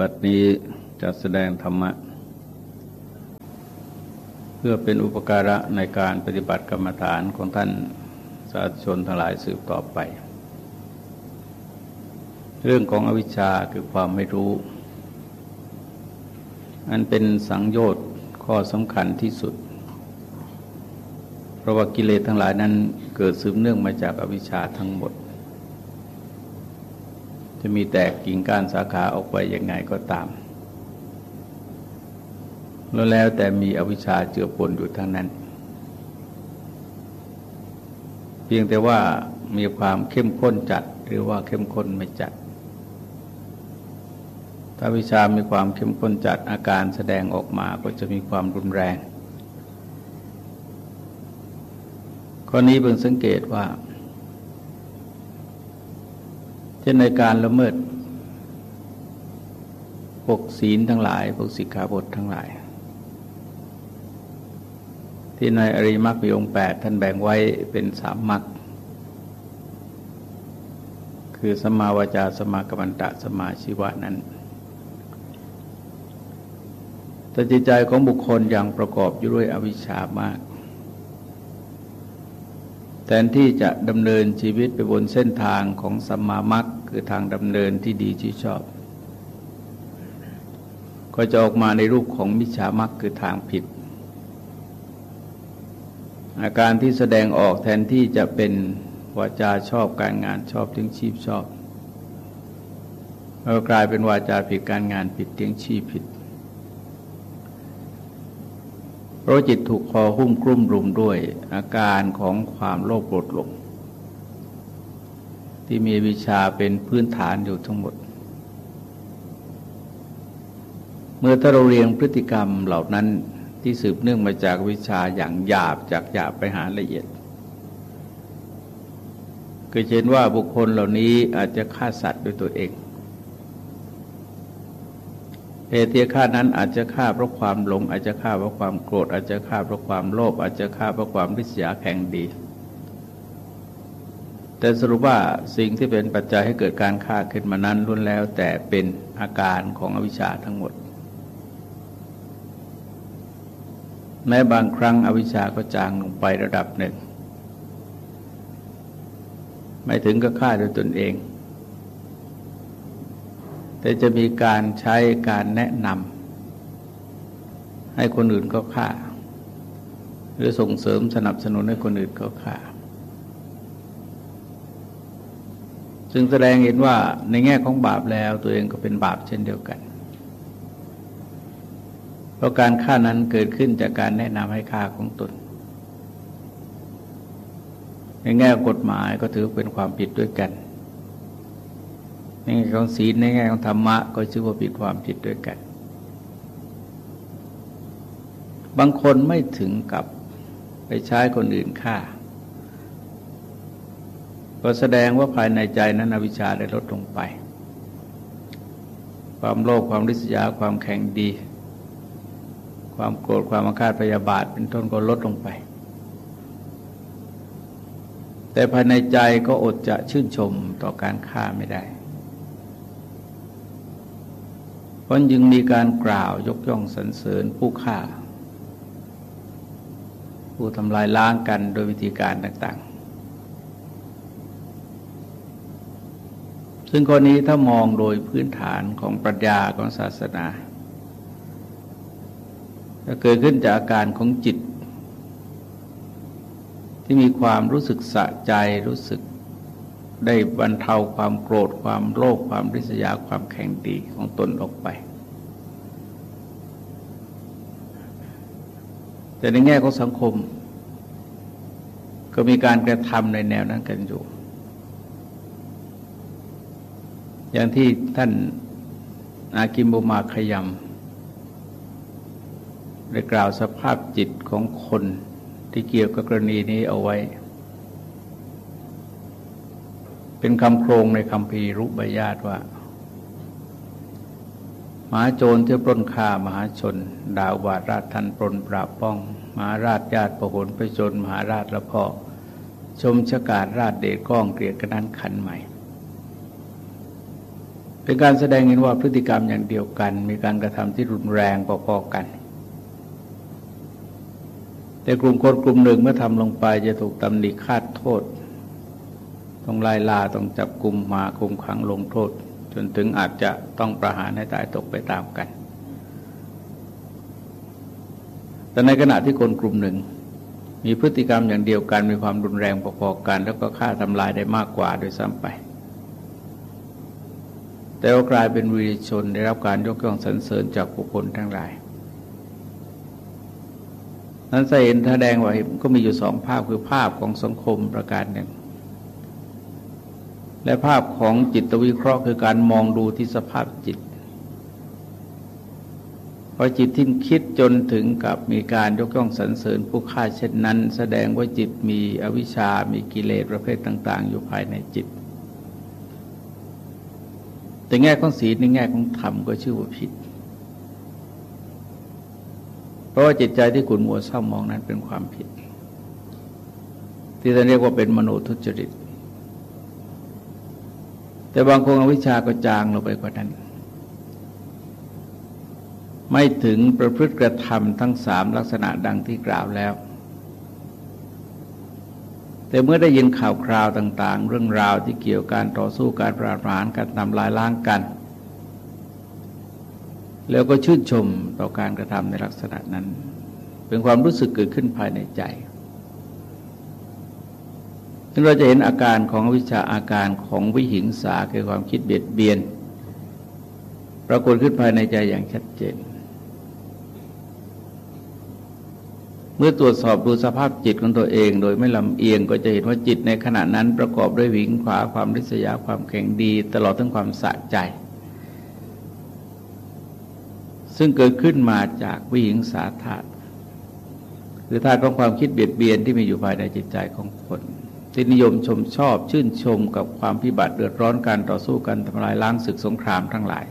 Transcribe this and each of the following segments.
บัดนี้จะแสดงธรรมะ เพื่อเป็นอุปการะในการปฏิบัติกรรมฐานของท่านสาธุชนทั้งหลายสืบต่อไป เรื่องของอวิชชาคือความไม่รู้ อันเป็นสังโยชน์ข้อสำคัญที่สุด เพราะว่ากิเลสทั้งหลายนั้นเกิดสืบเนื่องมาจากอวิชชาทั้งหมด จะมีแตกกิ่งก้านสาขาออกไปยังไงก็ตาม แล้วแล้วแต่มีอวิชชาเจือปนอยู่ทั้งนั้น เพียงแต่ว่ามีความเข้มข้นจัดหรือว่าเข้มข้นไม่จัด ถ้าวิชามีความเข้มข้นจัดอาการแสดงออกมาก็จะมีความรุนแรงข้อนี้เพิ่งสังเกตว่า ช่นในการละเมิดพวกศีลทั้งหลายพวกสิกขาบททั้งหลาย ที่ในอริมักมีองค์แปดท่านแบ่งไว้เป็นสามมักคือสมาวจาสมากรรมตะสมาชีวะนั้น แต่จิตใจของบุคคลยังประกอบอยู่ด้วยอวิชชามากแทนที่จะดำเนินชีวิตไปบนเส้นทางของสัมมามัค คือทางดำเนินที่ดีที่ชอบ ก็จะออกมาในรูปของมิจฉามัคคือทางผิด อาการที่แสดงออกแทนที่จะเป็นวาจาชอบการงานชอบเลี้ยงชีพชอบก็กลายเป็นวาจาผิดการงานผิดเลี้ยงชีพผิดเพราะจิตถูกคอหุ้มกลุ่มรุมด้วยอาการของความโลภโกรธหลง ที่มีวิชาเป็นพื้นฐานอยู่ทั้งหมด เมื่อถ้าเราเรียงพฤติกรรมเหล่านั้นที่สืบเนื่องมาจากวิชาอย่างหยาบจากหยาบไปหาละเอียดก็เห็นว่าบุคคลเหล่านี้อาจจะฆ่าสัตว์ด้วยตัวเองเหตุที่ฆ่านั้นอาจจะฆ่าเพราะความหลง อาจจะฆ่าเพราะความโกรธอาจจะฆ่าเพราะความโลภอาจจะฆ่าเพราะความริษยาแข่งดี แต่สรุปว่าสิ่งที่เป็นปัจจัยให้เกิดการฆ่าขึ้นมานั้นล้วนแล้ว แต่เป็นอาการของอวิชชาทั้งหมด แม้บางครั้งอวิชชาก็จางลงไประดับหนึ่ง ไม่ถึงก็ฆ่าด้วยตนเอง แต่จะมีการใช้การแนะนำให้คนอื่นก็ฆ่า หรือส่งเสริมสนับสนุนให้คนอื่นก็ฆ่า ซึ่งแสดงเห็นว่าในแง่ของบาปแล้วตัวเองก็เป็นบาปเช่นเดียวกัน เพราะการฆ่านั้นเกิดขึ้นจากการแนะนำให้ฆ่าของตน ในแง่กฎหมายก็ถือเป็นความผิดด้วยกัน ในแง่ของศีลในแง่ของธรรมะก็ชื่อว่าผิดความผิดด้วยกัน บางคนไม่ถึงกับไปใช้คนอื่นฆ่า ก็แสดงว่าภายในใจนั้นอวิชชาได้ลดลงไป ความโลภความริษยาความแข็งดี ความโกรธความอาฆาตพยาบาทเป็นต้นก็ลดลงไป แต่ภายในใจก็อดจะชื่นชมต่อการฆ่าไม่ได้เพราะจึงมีการกล่าวยกย่องสรรเสริญผู้ฆ่า ผู้ทำลายล้างกันโดยวิธีการต่างๆ ซึ่งคนนี้ถ้ามองโดยพื้นฐานของปรัชญาของศาสนาจะเกิดขึ้นจากอาการของจิต ที่มีความรู้สึกสะใจรู้สึกได้บรรเทาความโกรธความโลภความริษยาความแข็งดีของตนออกไป แต่ในแง่ของสังคม ก็มีการกระทำในแนวนั้นกันอยู่ อย่างที่ท่านอากิมบุมาขยำได้กล่าวสภาพจิตของคนที่เกี่ยวกับกรณีนี้เอาไว้ เป็นคำโครงในคำพีรุบญาตว่ามหาโจรที่ปล้นฆ่ามหาชน ดาวาราชทันปล้นปราบป้อง มหาราชญาติประหลไปจนมหาราชละพ่อชมชกาดราชเดชก้องเกลียดกระนั้นขันใหม่ เป็นการแสดงเห็นว่าพฤติกรรมอย่างเดียวกัน มีการกระทำที่รุนแรงพอๆกัน แต่กลุ่มคนกลุ่มหนึ่งเมื่อทำลงไปจะถูกตำหนิคาดโทษ ต้องไล่ลาต้องจับกลุ่มมาคุมขังลงโทษ จนถึงอาจจะต้องประหารให้ตายตกไปตามกัน แต่ในขณะที่คนกลุ่มหนึ่ง มีพฤติกรรมอย่างเดียวกันมีความรุนแรงพอๆกัน แล้วก็ฆ่าทำลายได้มากกว่าโดยซ้ำไป แต่ว่ากลายเป็นวีรชนได้รับการยกย่องสรรเสริญจากบุคคลทั้งหลาย นั้นจะเห็นแสดงว่าก็มีอยู่สองภาพคือภาพของสังคมประการหนึ่ง และภาพของจิตวิเคราะห์คือการมองดูที่สภาพจิตพอจิตที่คิดจนถึงกับมีการยกย่องสรรเสริญผู้ฆ่าเช่นนั้น แสดงว่าจิตมีอวิชามีกิเลสประเภทต่าง ๆ อยู่ภายในจิต แต่แง่ของศีลในแง่ของธรรมก็ชื่อว่าผิด เพราะว่าจิตใจที่ขุนมัวเศร้ามองนั้นเป็นความผิด ที่จะเรียกว่าเป็นมโนทุจริต แต่บางคนอวิชาก็จางลงไปกว่านั้น ไม่ถึงประพฤติกระทำทั้งสามลักษณะดังที่กล่าวแล้ว แต่เมื่อได้ยินข่าวคราวต่าง ๆ เรื่องราวที่เกี่ยวกับการต่อสู้การปราบปรามการทำลายล้างกัน แล้วก็ชื่นชมต่อการกระทำในลักษณะนั้น เป็นความรู้สึกเกิดขึ้นภายในใจซึ่งเราจะเห็นอาการของวิชาอาการของวิหิงสาคือความคิดเบียดเบียน ปรากฏขึ้นภายในใจอย่างชัดเจน เมื่อตรวจสอบดูสภาพจิตของตัวเอง โดยไม่ลำเอียงก็จะเห็นว่าจิตในขณะนั้นประกอบด้วยวิงขวาความริษยาความแข็งดี ตลอดทั้งความสะใจ ซึ่งเกิดขึ้นมาจากวิหิงสาธาตุคือธาตุของความคิดเบียดเบียนที่มีอยู่ภายในจิตใจของคนที่นิยมชมชอบชื่นชมกับความพิบัติเดือดร้อนการต่อสู้กันทำลายล้างศึกสงครามทั้งหลาย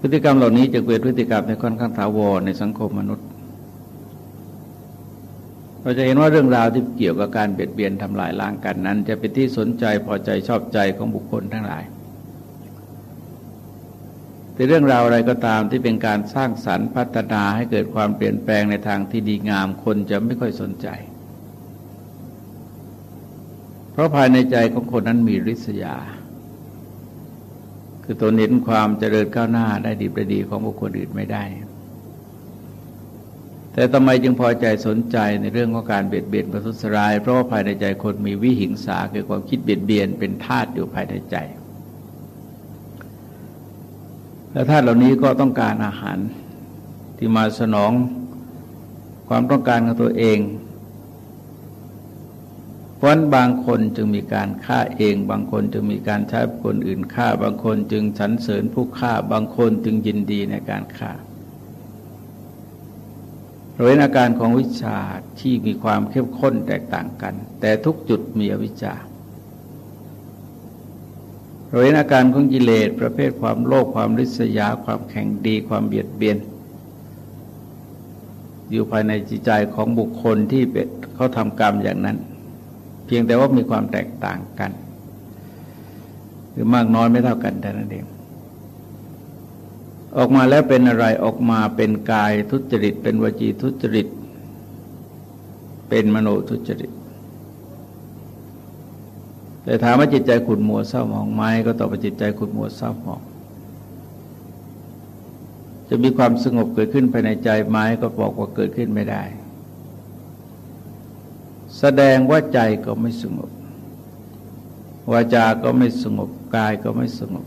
พฤติกรรมเหล่านี้จะเป็นพฤติกรรมในค่อนข้างถาวรในสังคมมนุษย์ เราจะเห็นว่าเรื่องราวที่เกี่ยวกับการเบียดเบียนทำลายล้างกันนั้น จะเป็นที่สนใจพอใจชอบใจของบุคคลทั้งหลาย แต่เรื่องราวอะไรก็ตามที่เป็นการสร้างสรรค์พัฒนาให้เกิดความเปลี่ยนแปลงในทางที่ดีงามคนจะไม่ค่อยสนใจ เพราะภายในใจของคนนั้นมีริษยา คือตนเห็นความเจริญก้าวหน้าได้ดีประดีของบุคคลอื่นไม่ได้ แต่ทำไมจึงพอใจสนใจในเรื่องของการเบียดเบียนประทุษร้าย เพราะว่าภายในใจคนมีวิหิงสาคือความคิดเบียดเบียนเป็นธาตุอยู่ภายในใจ และธาตุเหล่านี้ก็ต้องการอาหารที่มาสนองความต้องการของตัวเองเพราะบางคนจึงมีการฆ่าเอง บางคนจึงมีการใช้คนอื่นฆ่า บางคนจึงสรรเสริญผู้ฆ่า บางคนจึงยินดีในการฆ่า เราเห็นอาการของวิชาที่มีความเข้มข้นแตกต่างกัน แต่ทุกจุดมีอวิชชาเราเห็นอาการของกิเลสประเภทความโลภความริษยา ความแข็งดี ความเบียดเบียน อยู่ภายในจิตใจของบุคคลที่เขาทำกรรมอย่างนั้น เพียงแต่ว่ามีความแตกต่างกัน หรือมากน้อยไม่เท่ากันแต่นั้นเอง ออกมาแล้วเป็นอะไรออกมาเป็นกายทุจริต เป็นวจีทุจริต เป็นมโนทุจริต แต่ถามว่าจิตใจขุนมัวเศร้าหมองไหมก็ตอบว่าจิตใจขุนมัวเศร้าหมอง จะมีความสงบเกิดขึ้นภายในใจไหมก็บอกว่าเกิดขึ้นไม่ได้ แสดงว่าใจก็ไม่สงบวาจาก็ไม่สงบกายก็ไม่สงบ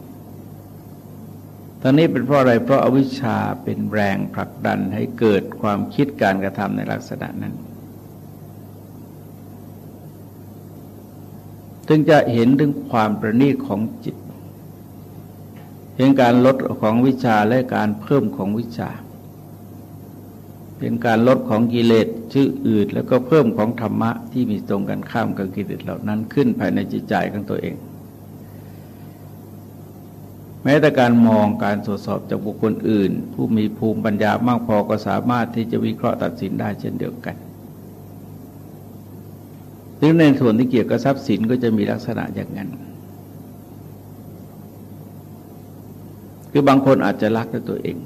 ทั้งนี้เป็นเพราะอะไร เพราะอาวิชชาเป็นแรงผลักดันให้เกิดความคิดการกระทำในลักษณะนั้นจึงจะเห็นถึงความประณีตของจิต เห็นการลดของวิชาและการเพิ่มของวิชา เป็นการลดของกิเลสชื่ออื่น แล้วก็เพิ่มของธรรมะที่มีตรงกันข้ามกับกิเลสเหล่านั้นขึ้นภายในจิตใจของตัวเอง แม้แต่การมองการตรวจสอบจากบุคคลอื่น ผู้มีภูมิปัญญามากพอก็สามารถที่จะวิเคราะห์ตัดสินได้เช่นเดียวกันซึ่งในส่วนที่เกี่ยวกับทรัพย์สินก็จะมีลักษณะอย่างนั้น คือบางคนอาจจะรักด้วยตัวเอง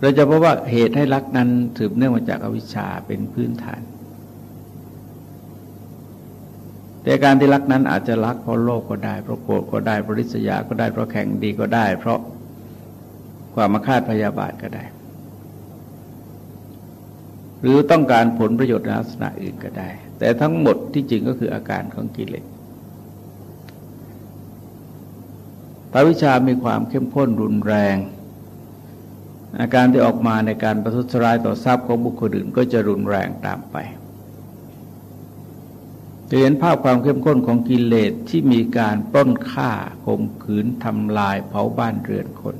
เราจะพบว่าเหตุให้รักนั้นสืบเนื่องมาจากอวิชชาเป็นพื้นฐาน แต่การที่รักนั้นอาจจะรักเพราะโลภก็ได้ เพราะโกรธก็ได้เพราะริษยาก็ได้เพราะแข่งดีก็ได้ เพราะความมาคาดพยาบาทก็ได้ หรือต้องการผลประโยชน์ในลักษณะอื่นก็ได้ แต่ทั้งหมดที่จริงก็คืออาการของกิเลสพระวิชามีความเข้มข้นรุนแรง อาการที่ออกมาในการประทุษร้ายต่อทรัพย์ของบุคคลอื่นก็จะรุนแรงตามไป จะเห็นภาพความเข้มข้นของกิเลสที่มีการปล้นฆ่าข่มขืนทำลายเผาบ้านเรือนคน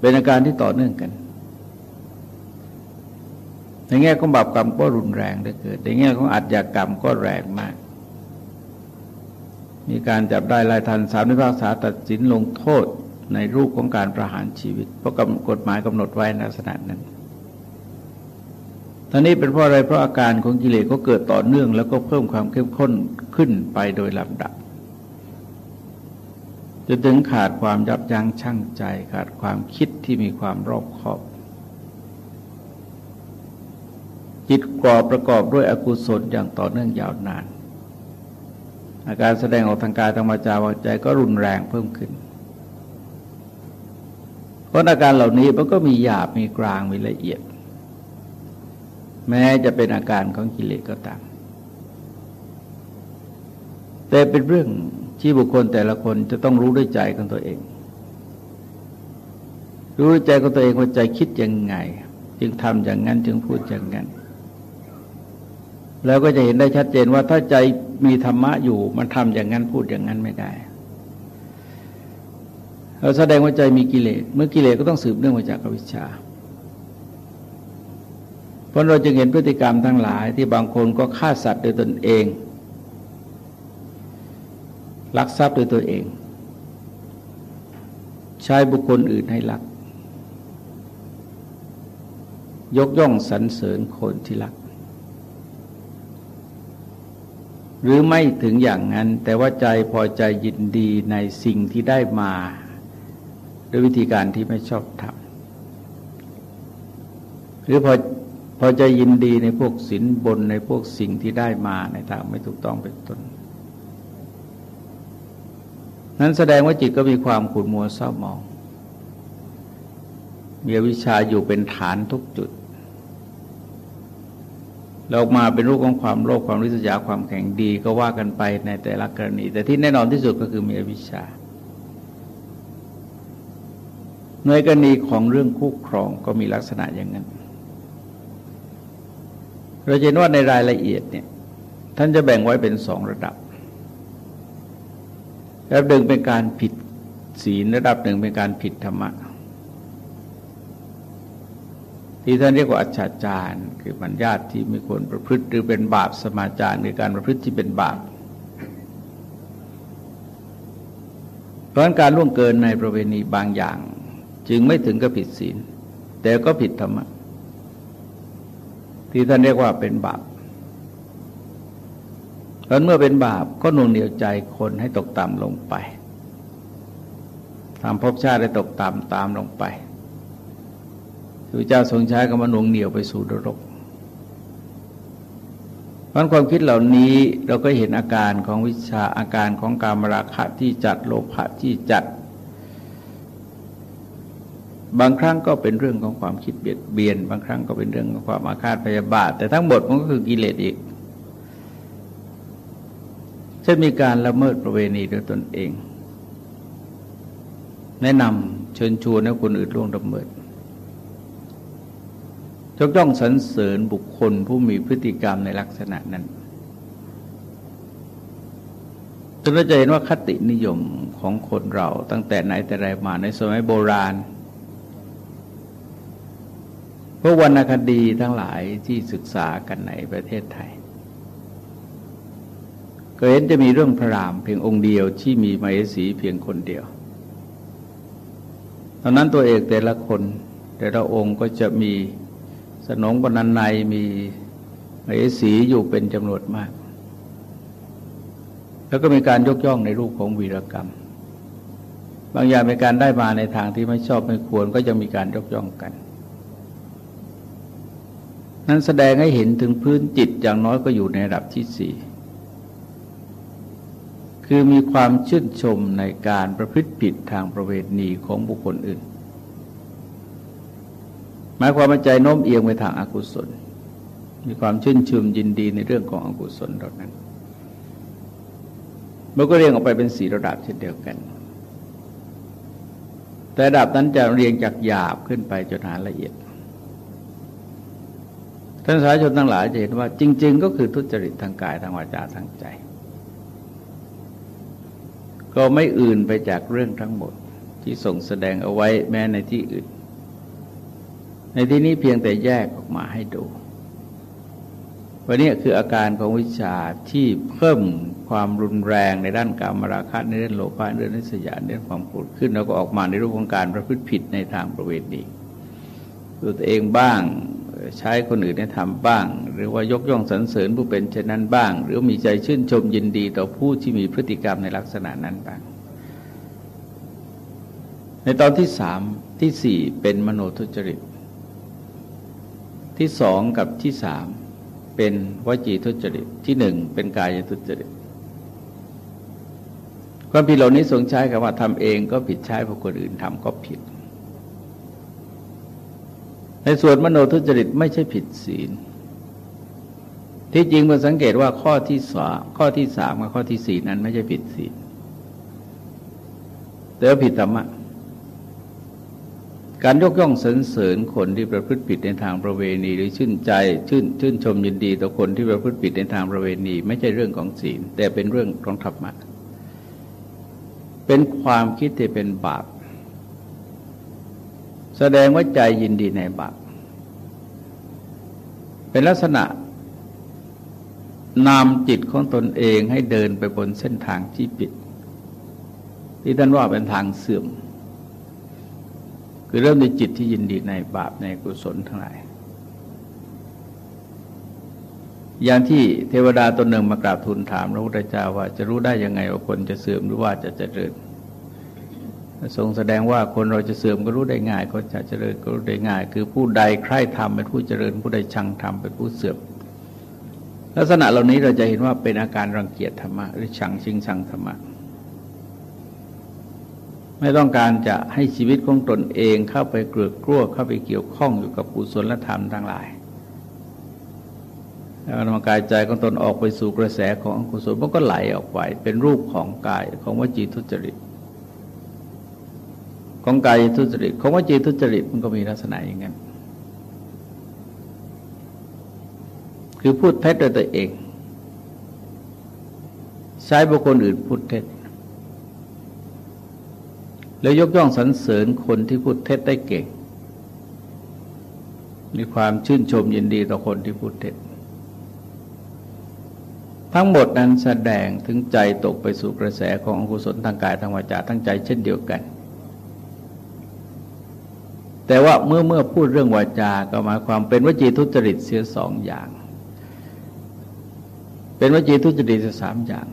เป็นอาการที่ต่อเนื่องกัน ในแง่ของบาปกรรมก็รุนแรงเหลือเกินในแง่ของอัจฉกรรมก็แรงมาก มีการจับได้ลายทันสามนิพากษาตัดสินลงโทษในรูปของการประหารชีวิต เพราะกฎหมายกำหนดไว้ในลักษณะนั้น ท่านี้เป็นเพราะอะไรเพราะอาการของกิเลสก็เกิดต่อเนื่อง แล้วก็เพิ่มความเข้มข้นขึ้นไปโดยลำดับจะถึงขาดความยับยั้งชั่งใจ ขาดความคิดที่มีความรอบคอบ จิตกรอบประกอบด้วยอกุศลอย่างต่อเนื่องยาวนาน อาการแสดงออกทางกายทางวาจาวาใจก็รุนแรงเพิ่มขึ้น เพราะอาการเหล่านี้มันก็มีหยาบมีกลางมีละเอียด แม้จะเป็นอาการของกิเลสก็ตาม แต่เป็นเรื่องที่บุคคลแต่ละคนจะต้องรู้ด้วยใจของตัวเอง รู้ด้วยใจของตัวเองว่าใจคิดยังไง จึงทำอย่างนั้นจึงพูดอย่างนั้น แล้วก็จะเห็นได้ชัดเจนว่าถ้าใจมีธรรมะอยู่ มันทำอย่างนั้นพูดอย่างนั้นไม่ได้เราแสดงว่าใจมีกิเลสเมื่อกิเลสก็ต้องสืบเนื่องมาจากอวิชชา เพราะเราจึงเห็นพฤติกรรมทั้งหลายที่บางคนก็ฆ่าสัตว์โดยตนเองลักทรัพย์โดยตัวเอง ใช้บุคคลอื่นให้ลัก ยกย่องสรรเสริญคนที่ลัก หรือไม่ถึงอย่างนั้น แต่ว่าใจพอใจยินดีในสิ่งที่ได้มาด้วยวิธีการที่ไม่ชอบทำหรือพอ พอใจยินดีในพวกสินบนในพวกสิ่งที่ได้มาในทางไม่ถูกต้องเป็นต้น นั้นแสดงว่าจิตก็มีความขุ่นมัวเศร้าหมอง มีวิชาอยู่เป็นฐานทุกจุดเรามาเป็นรูปของความโลภความริษยาความแข็งดีก็ว่ากันไปในแต่ละกรณี แต่ที่แน่นอนที่สุดก็คือมีวิชา ในกรณีของเรื่องคู่ครองก็มีลักษณะอย่างนั้น เราเห็นว่าในรายละเอียดเนี่ยท่านจะแบ่งไว้เป็นสองระดับ ระดับหนึ่งเป็นการผิดศีลระดับหนึ่งเป็นการผิดธรรมะที่ท่านเรียกว่าอัจฉาจารคือบัญญัติที่ไม่ควรประพฤติหรือเป็นบาปสมาจารหรือการประพฤติที่เป็นบาปเพราะการล่วงเกินในประเวณีบางอย่าง จึงไม่ถึงกับผิดศีล แต่ก็ผิดธรรมะ ที่ท่านเรียกว่าเป็นบาปเพราะเมื่อเป็นบาปก็น่วงเหนียวใจคนให้ตกต่ำลงไปทำภพชาติให้ตกต่ำตามลงไปพระเจ้าทรงใช้คำว่าหน่วงเหนียวไปสู่นรกเพราะความคิดเหล่านี้เราก็เห็นอาการของวิชาอาการของการมราคะที่จัดโลภะที่จัด บางครั้งก็เป็นเรื่องของความคิดเบียดเบียน บางครั้งก็เป็นเรื่องของความอาฆาตพยาบาท แต่ทั้งหมดมันก็คือกิเลสอีกจะมีการละเมิดประเวณีโดยตนเอง แนะนำเชิญชวนให้คนอื่นล่วงละเมิดจกย่องสรรเสริญบุคคลผู้มีพฤติกรรมในลักษณะนั้นจนเราจะเห็นว่าคตินิยมของคนเราตั้งแต่ไหนแต่ไรมาในสมัยโบราณ พวกวรรณคดีทั้งหลายที่ศึกษากันในประเทศไทย ก็เห็นจะมีเรื่องพระรามเพียงองค์เดียวที่มีมเหสีเพียงคนเดียวตอนนั้นตัวเอกแต่ละคน แต่ละองค์ก็จะมีสนองบรรณัยมีมเหสีอยู่เป็นจำนวนมาก แล้วก็มีการยกย่องในรูปของวีรกรรม บางอย่างเป็นการได้มาในทางที่ไม่ชอบไม่ควรก็ยังมีการยกย่องกัน นั้นแสดงให้เห็นถึงพื้นจิตอย่างน้อยก็อยู่ในระดับที่สี่คือมีความชื่นชมในการประพฤติผิดทางประเวณีของบุคคลอื่น หมายความว่าใจโน้มเอียงไปทางอากุศล มีความชื่นชมยินดีในเรื่องของอกุศลเหล่านั้นมันก็เรียงออกไปเป็นสีระดับเช่นเดียวกัน แต่ระดับนั้นจะเรียงจากหยาบขึ้นไปจนหาละเอียด ท่านสาธารณชนทั้งหลายจะเห็นว่า จริง ๆ ก็คือทุจริตทางกายทางวาจาทางใจ ก็ไม่อื่นไปจากเรื่องทั้งหมดที่ส่งแสดงเอาไว้แม้ในที่อื่น ในที่นี้เพียงแต่แยกออกมาให้ดูวันนี้คืออาการของวิชาที่เพิ่มความรุนแรงในด้านการมราคะในเรื่องโลภะในเรื่องนิสยาในเรื่องความโกรธขึ้น แล้วก็ออกมาในรูปของการประพฤติผิดในทางประเวณีตัวเองบ้าง ใช้คนอื่นให้ทำบ้าง หรือว่ายกย่องสรรเสริญผู้เป็นเช่นนั้นบ้าง หรือมีใจชื่นชมยินดีต่อผู้ที่มีพฤติกรรมในลักษณะนั้นบ้าง ในตอนที่สามที่สี่เป็นมโนทุจริต ที่สองกับที่สามเป็นวจีทุจริตที่หนึ่งเป็นกายทุจริตความผิดเหล่านี้ทรงใช้คำว่าทำเองก็ผิดใช้ผู้คนอื่นทำก็ผิด ในส่วนมโนทุจริตไม่ใช่ผิดศีล ที่จริงมันสังเกตว่าข้อที่สามข้อที่สามกับข้อที่สี่นั้นไม่ใช่ผิดศีลแต่ผิดธรรมะการยกย่องสรรเสริญคนที่ประพฤติผิดในทางประเวณี หรือชื่นใจชื่นชื่นชมยินดีต่อคนที่ประพฤติผิดในทางประเวณี ไม่ใช่เรื่องของศีลแต่เป็นเรื่องของธรรมะเป็นความคิดที่เป็นบาป แสดงว่าใจยินดีในบาปเป็นลักษณะนำจิตของตนเองให้เดินไปบนเส้นทางที่ผิด ที่ท่านว่าเป็นทางเสื่อม คือเริ่มในจิตที่ยินดีในบาปในกุศลทั้งหลายอย่างที่เทวดาตนหนึ่งมากราบทูลถามพระพุทธเจ้าว่าจะรู้ได้ยังไงว่าคนจะเสื่อมหรือว่าจะเจริญ ทรงแสดงว่าคนเราจะเสื่อมก็รู้ได้ง่ายคนจะเจริญก็รู้ได้ง่าย คือผู้ใดใคร่ทำเป็นผู้เจริญ ผู้ใดชังทำเป็นผู้เสื่อม ลักษณะเหล่านี้เราจะเห็นว่าเป็นอาการรังเกียจธรรมะหรือชังชิงชังธรรมะไม่ต้องการจะให้ชีวิตของตนเองเข้าไปเกลือกกลัวเข้าไปเกี่ยวข้องอยู่กับกุศลธรรมทั้งหลายแล้วนำกายใจของตนออกไปสู่กระแสของอกุศลมันก็ไหลออกไป เป็นรูปของกายของวจีทุจริต ของกายทุจริตของวจีทุจริตมันก็มีลักษณะอย่างนั้นคือพูดเท็จโดยตัวเอง ใช้บุคคลอื่นพูดเท็จ แล้วยกย่องสรรเสริญคนที่พูดเท็จได้เก่ง มีความชื่นชมยินดีต่อคนที่พูดเท็จทั้งหมดนั้นแสดงถึงใจตกไปสู่กระแสของอกุศลทางกายทางวาจาทั้งใจเช่นเดียวกัน แต่ว่าเมื่อเมื่อพูดเรื่องวาจา ก็หมายความเป็นวจีทุจริตเสียสองอย่าง เป็นวจีทุจริตสามอย่าง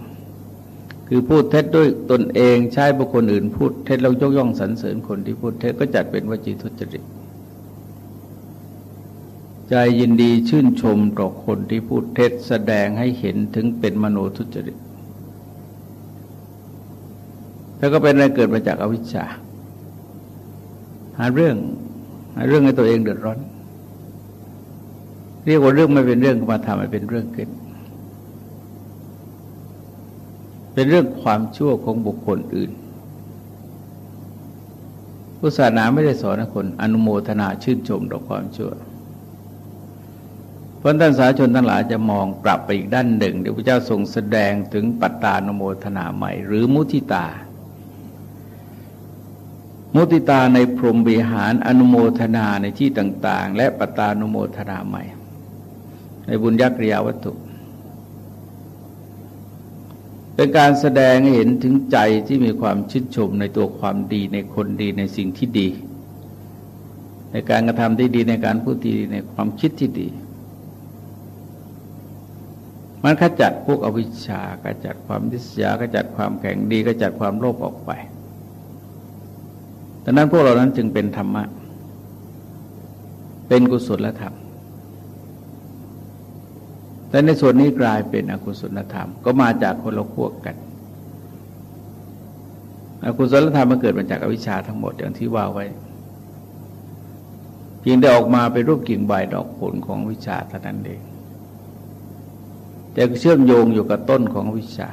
คือพูดเท็จด้วยตนเองใช้บุคคลอื่น พูดเท็จแล้วยกย่องสรรเสริญคนที่พูดเท็จก็จัดเป็นวจีทุจริต ใจยินดีชื่นชมต่อคนที่พูดเท็จแสดงให้เห็นถึงเป็นมโนทุจริต แล้วก็เป็นอะไรเกิดมาจากอวิชชาาเรื่องหาเรื่องให้ตัวเองเดือดร้อน เรียกว่าเรื่องไม่เป็นเรื่องมาทำให้เป็นเรื่องขึ้น เป็นเรื่องความชั่วของบุคคลอื่นผู้ศาสนาไม่ได้สอนคน อนุโมทนาชื่นชมต่อความชั่วเพราะท่านสาชนทั้งหลายจะมองกลับไปอีกด้านหนึ่งเดี๋ยวพระเจ้าทรงแสดงถึงปัตตานุโมทนาใหม่ หรือมุทิตา มุติตาในพรหมวิหารอนุโมทนาในที่ต่าง ๆ และปตานุโมทนาใหม่ ในบุญยักริยาวัตถุ เป็นการแสดงให้เห็นถึงใจที่มีความชื่นชมในตัวความดีในคนดีในสิ่งที่ดี ในการกระทำที่ดีในการพูดที่ดีในความคิดที่ดี มันขจัดพวกอวิชชาขจัดความดิษยาขจัดความแข็งดีขจัดความโลภออกไป ดังนั้นพวกเรานั้นจึงเป็นธรรมะ เป็นกุศลธรรม แต่ในส่วนนี้กลายเป็นอกุศลธรรม ก็มาจากคนละขั้วกัน อกุศลธรรมมันเกิดมาจากอวิชชาทั้งหมดอย่างที่ว่าไว้เพียงได้ออกมาเป็นรูปกิ่งใบดอกผลของวิชาเท่านั้นเองแต่เชื่อมโยงอยู่กับต้นของวิชา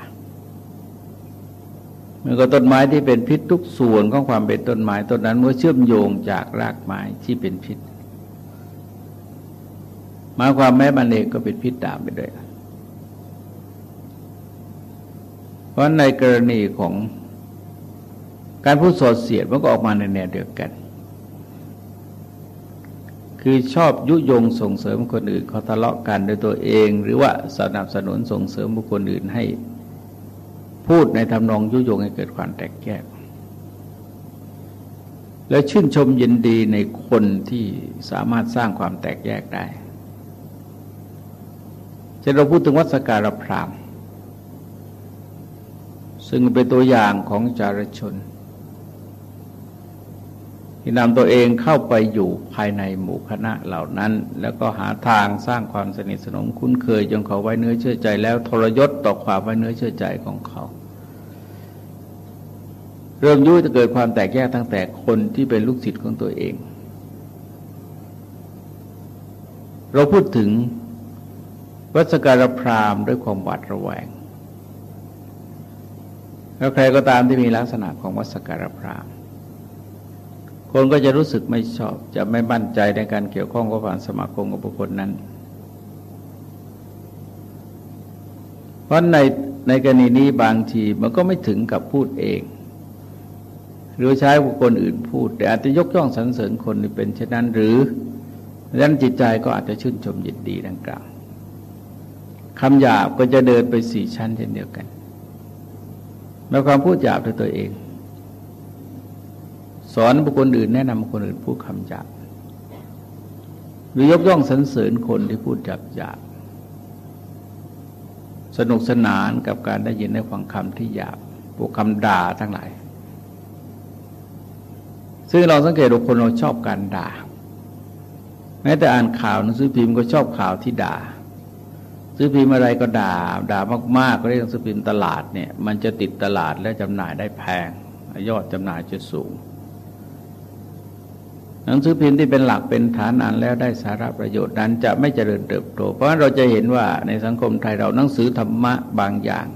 มื่อก็ต้นไม้ที่เป็นพิษทุกส่วนของความเป็นต้นไม้ต้นนั้นเมื่อเชื่อมโยงจากรากไม้ที่เป็นพิษหมายความแม้มันเองก็เป็นพิษตามไปด้วยเพราะในกรณีของการพูดสอดเสียดมันก็ออกมาในแนวเดียวกัน คือชอบยุยงส่งเสริมคนอื่นเขาทะเลาะกันโดยตัวเอง หรือว่าสนับสนุนส่งเสริมบุคคลอื่นให้ พูดในทำนองยุยงให้เกิดความแตกแยก แล้วชื่นชมยินดีในคนที่สามารถสร้างความแตกแยกได้เช่นเราพูดถึงวัสการพรามซึ่งเป็นตัวอย่างของจารชน ที่นำตัวเองเข้าไปอยู่ภายในหมู่คณะเหล่านั้น แล้วก็หาทางสร้างความสนิทสนมคุ้นเคยจนเขาไว้เนื้อเชื่อใจแล้วทรยศต่อความไว้เนื้อเชื่อใจของเขา เริ่มยุ่ยจะเกิดความแตกแยกตั้งแต่คนที่เป็นลูกศิษย์ของตัวเอง เราพูดถึงวัสการพรามด้วยความหวาดระแวง แล้วใครก็ตามที่มีลักษณะของวัสการพรามคนก็จะรู้สึกไม่ชอบ จะไม่มั่นใจในการเกี่ยวข้องกับความสมาคมกับบุคคลนั้น เพราะในในกรณีนี้บางทีมันก็ไม่ถึงกับพูดเอง หรือใช้บุคคลอื่นพูด แต่อาจจะยกย่องสรรเสริญคนที่เป็นเช่นนั้นหรือดังนั้นจิตใจก็อาจจะชื่นชมยินดีดังกล่าวคำหยาบก็จะเดินไปสี่ชั้นเช่นเดียวกันแม้ความพูดหยาบด้วยตัวเอง สอนบุคคลอื่นแนะนำบุคนอื่นพูดคำหยาบหรือยกย่องสรรเสริญคนที่พูดหยาบหยาบสนุกสนานกับการได้ยินได้ฟังคำที่หยาบพวกคำด่าทั้งหลาย ซึ่งเราสังเกตว่าคนเราชอบการด่า แม้แต่อ่านข่าวหนังสือพิมพ์ก็ชอบข่าวที่ด่าซื้อพิมพ์อะไรก็ด่า ด่ามากๆก็เรียกหนังสือพิมพ์ตลาดเนี่ยมันจะติดตลาดและจำหน่ายได้แพง ยอดจำหน่ายจะสูง หนังสือพิมพ์ที่เป็นหลักเป็นฐานอ่านแล้วได้สาระประโยชน์นั้นจะไม่เจริญเติบโต เพราะฉะนั้นเราจะเห็นว่าในสังคมไทยเราหนังสือธรรมะบางอย่าง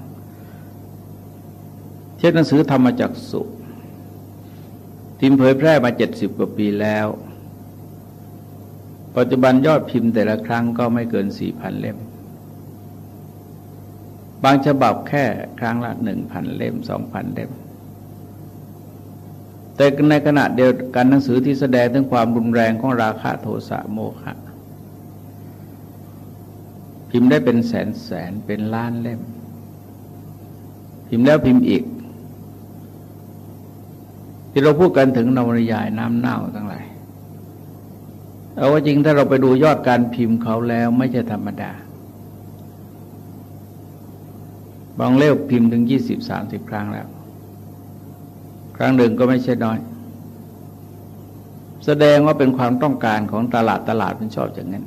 เช่นหนังสือธรรมจักสุ ทิมพ์เผยแพร่มาเจ็ดสิบกว่าปีแล้ว ปัจจุบันยอดพิมพ์แต่ละครั้งก็ไม่เกินสี่พันเล่ม บางฉบับแค่ครั้งละหนึ่งพันเล่มสองพันเล่ม แต่ในขณะเดียวกันหนังสือที่แสดงถึงความรุนแรงของราคะโทสะโมหะพิมพ์ได้เป็นแสนแสนเป็นล้านเล่ม พิมพ์แล้วพิมพ์อีก ที่เราพูดกันถึงนวนิยายน้ำเน่าทั้งหลายเอาว่าจริงถ้าเราไปดูยอดการพิมพ์เขาแล้วไม่ใช่ธรรมดา บางเล่มพิมพ์ถึงยี่สิบสามสิบครั้งแล้ว ครั้งหนึ่งก็ไม่ใช่น้อย แสดงว่าเป็นความต้องการของตลาดตลาดมันชอบอย่างนั้น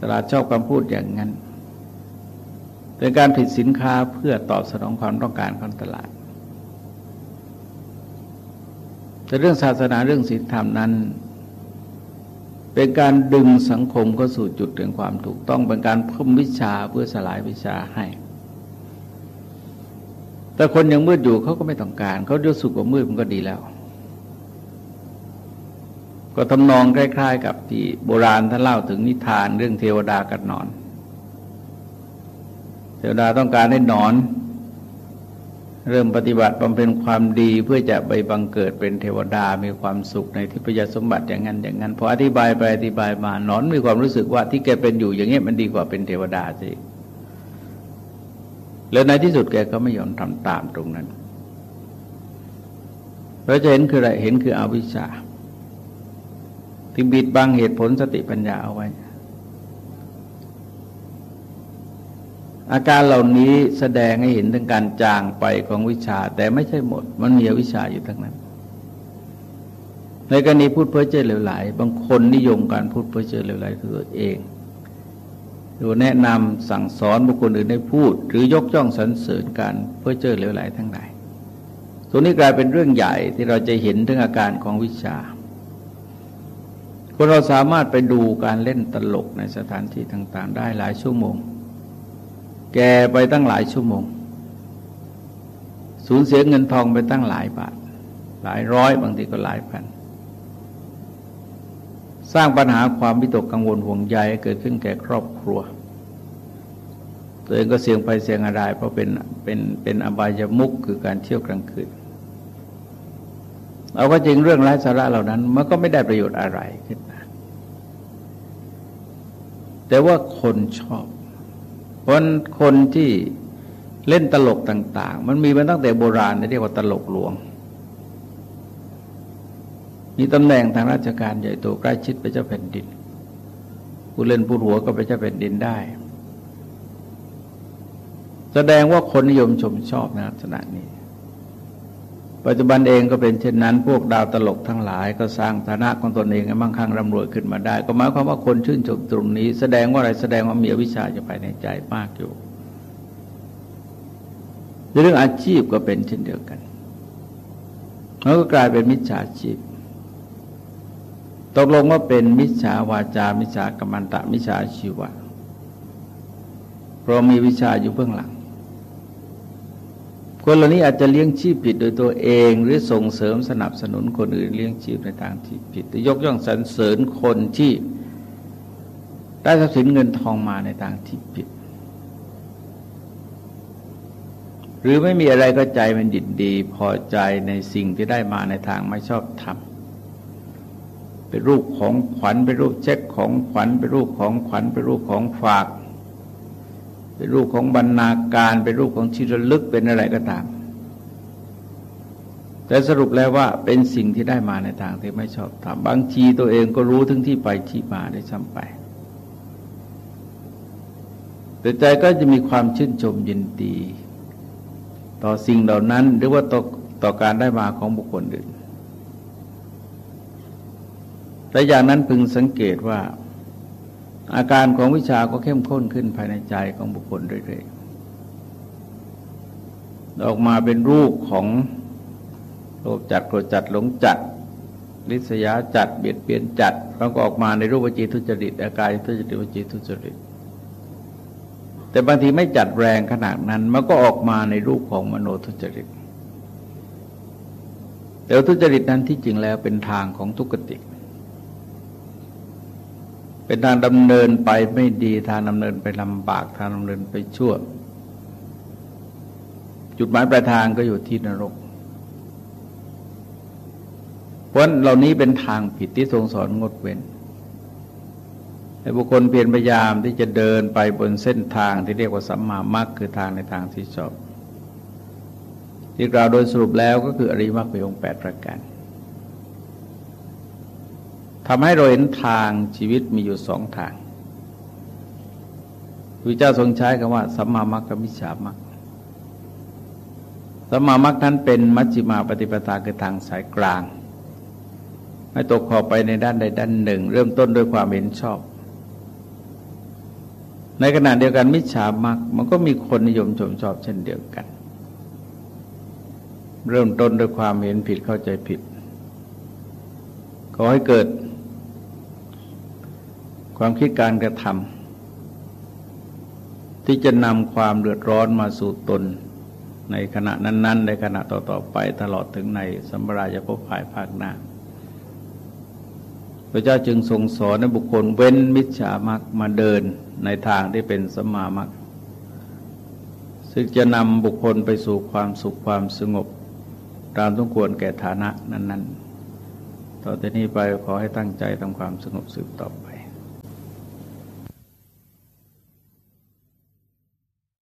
ตลาดชอบคำพูดอย่างนั้นเป็นการผลิตสินค้าเพื่อตอบสนองความต้องการของตลาด แต่เรื่องศาสนาเรื่องศีลธรรมนั้น เป็นการดึงสังคมเข้าสู่จุดแห่งความถูกต้องเป็นการเพิ่มวิชาเพื่อสลายวิชาให้ แต่คนยังมืดอยู่เขาก็ไม่ต้องการ เขาดูสุขกว่ามืดมันก็ดีแล้ว ก็ทำนองคล้าย ๆ กับที่โบราณท่านเล่าถึงนิทานเรื่องเทวดากับนอน เทวดาต้องการให้นอน เริ่มปฏิบัติบำเพ็ญความดีเพื่อจะไปบังเกิดเป็นเทวดามีความสุขในทิพยสมบัติอย่างนั้นอย่างนั้นพออธิบายไปอธิบายมานอนมีความรู้สึกว่าที่แกเป็นอยู่อย่างเงี้ยมันดีกว่าเป็นเทวดาสิแล้วในที่สุดแกก็ไม่ยอมทำตามตรงนั้นเราจะเห็นคืออะไรเห็นคืออวิชชาที่บิดบังเหตุผลสติปัญญาเอาไว้ อาการเหล่านี้แสดงให้เห็นถึงการจางไปของวิชา แต่ไม่ใช่หมด มันมีวิชาอยู่ทั้งนั้น ในกรณีพูดเพ้อเจ้อเหลวไหลบางคนนิยมการพูดเพ้อเจ้อเหลวไหลคือตัวเองหรือแนะนำสั่งสอนบุคคลอื่นให้พูด หรือยกย่องสรรเสริญการเพ้อเจ้อเหลวไหลทั้งหลายตรงนี้กลายเป็นเรื่องใหญ่ที่เราจะเห็นถึงอาการของวิชา คนเราสามารถไปดูการเล่นตลกในสถานที่ต่าง ๆ ได้หลายชั่วโมง แกไปตั้งหลายชั่วโมง สูญเสียเงินทองไปตั้งหลายบาท หลายร้อยบางทีก็หลายพัน สร้างปัญหาความวิตกกังวลห่วงใยเกิดขึ้นแก่ครอบครัว ตัวเองก็เสี่ยงไปเสี่ยงอะไรเพราะเป็นเป็นเป็นอบายมุกคือการเที่ยวกลางคืนเอาก็จริงเรื่องไร้สาระเหล่านั้นมันก็ไม่ได้ประโยชน์อะไรขึ้นมาแต่ว่าคนชอบ ราะคนที่เล่นตลกต่าง ๆ มันมีมาตั้งแต่โบราณเรียกว่าตลกหลวง มีตำแหน่งทางราชการใหญ่โตใกล้ชิดไปเจ้าแผ่นดิน ผู้เล่นผู้หัวก็ไปเจ้าแผ่นดินได้ แสดงว่าคนนิยมชมชอบในลักษณะนี้ ปัจจุบันเองก็เป็นเช่นนั้น พวกดาวตลกทั้งหลายก็สร้างฐานะของตนเองให้มั่งคั่งร่ำรวยขึ้นมาได้ ก็หมายความว่าคนชื่นชมตรงนี้ แสดงว่าอะไรแสดงว่ามีวิชาจะภายในใจมากอยู่เรื่องอาชีพก็เป็นเช่นเดียวกันแล้วก็กลายเป็นมิจฉาชีพ ตกลงว่าเป็นมิจฉาวาจา มิจฉากรรมันตะ มิจฉาชีวะ เพราะมีวิชาอยู่เบื้องหลัง คนเหล่านี้อาจจะเลี้ยงชีพผิดโดยตัวเอง หรือส่งเสริมสนับสนุนคนอื่นเลี้ยงชีพในทางที่ผิดยกย่องสรรเสริญคนที่ได้ทรัพย์สินเงินทองมาในทางที่ผิด หรือไม่มีอะไรก็ใจมันดิดดีพอใจในสิ่งที่ได้มาในทางไม่ชอบทำเป็นรูปของขวัญเป็นรูปเช็คของขวัญเป็นรูปของขวัญเป็นรูปของฝาก เป็นรูปของบรรณาการเป็นรูปของชีระลึกเป็นอะไรก็ตาม แต่สรุปแล้วว่าเป็นสิ่งที่ได้มาในทางที่ไม่ชอบทำบางทีตัวเองก็รู้ทั้งที่ไปที่มาได้ซ้ำไปแต่ใจก็จะมีความชื่นชมยินดี ต่อสิ่งเหล่านั้นหรือว่าต่อต่อการได้มาของบุคคลอื่นแต่อย่างนั้นพึงสังเกตว่า อาการของวิชาก็เข้มข้นขึ้นภายในใจของบุคคลเรื่อยๆออกมาเป็นรูปของโลภจัดโกรธจัดหลงจัดลิษยาจัดเบียดเบียนจัดแล้วก็ออกมาในรูปวจีทุจริต อาการทุจริตวจีทุจริต แต่บางทีไม่จัดแรงขนาดนั้นมันก็ออกมาในรูปของมโนทุจริตแต่ทุจริตนั้นที่จริงแล้วเป็นทางของทุกขติ เป็นทางดำเนินไปไม่ดีทางดำเนินไปลำบากทางดำเนินไปชั่ว จุดหมายปลายทางก็อยู่ที่นรกเพราะเหล่านี้เป็นทางผิดที่ทรงสอนงดเว้นให้บุคคลเพียรพยายามที่จะเดินไปบนเส้นทางที่เรียกว่าสัมมามรรคคือทางในทางที่ชอบ ที่กล่าวโดยสรุปแล้วก็คืออริมัคเป็นองค์แปดประการ ทำให้เราเห็นทางชีวิตมีอยู่สองทางพระเจ้าทรงใช้คำว่า สัมมามัคกับมิจฉามัคสัมมามัคนั้นเป็นมัชฌิมาปฏิปทาคือทางสายกลาง ไม่ตกขอบไปในด้านใดด้านหนึ่ง เริ่มต้นด้วยความเห็นชอบ ในขณะเดียวกันมิจฉามัคมันก็มีคนนิยมชมชอบเช่นเดียวกัน เริ่มต้นด้วยความเห็นผิดเข้าใจผิดขอให้เกิด ความคิดการกระทำที่จะนำความเดือดร้อนมาสู่ตน ในขณะนั้น ๆ ในขณะต่อ ๆ ไปตลอดถึงในสัมปรายภพภายภาคหน้าพระเจ้าจึงทรงสอนให้บุคคลเว้นมิจฉามักมาเดินในทางที่เป็นสัมมามักซึ่งจะนำบุคคลไปสู่ความสุขความสงบ ตามสมควรแก่ฐานะนั้น ๆ ต่อจากนี้ไปขอให้ตั้งใจทำความสงบสืบต่อไป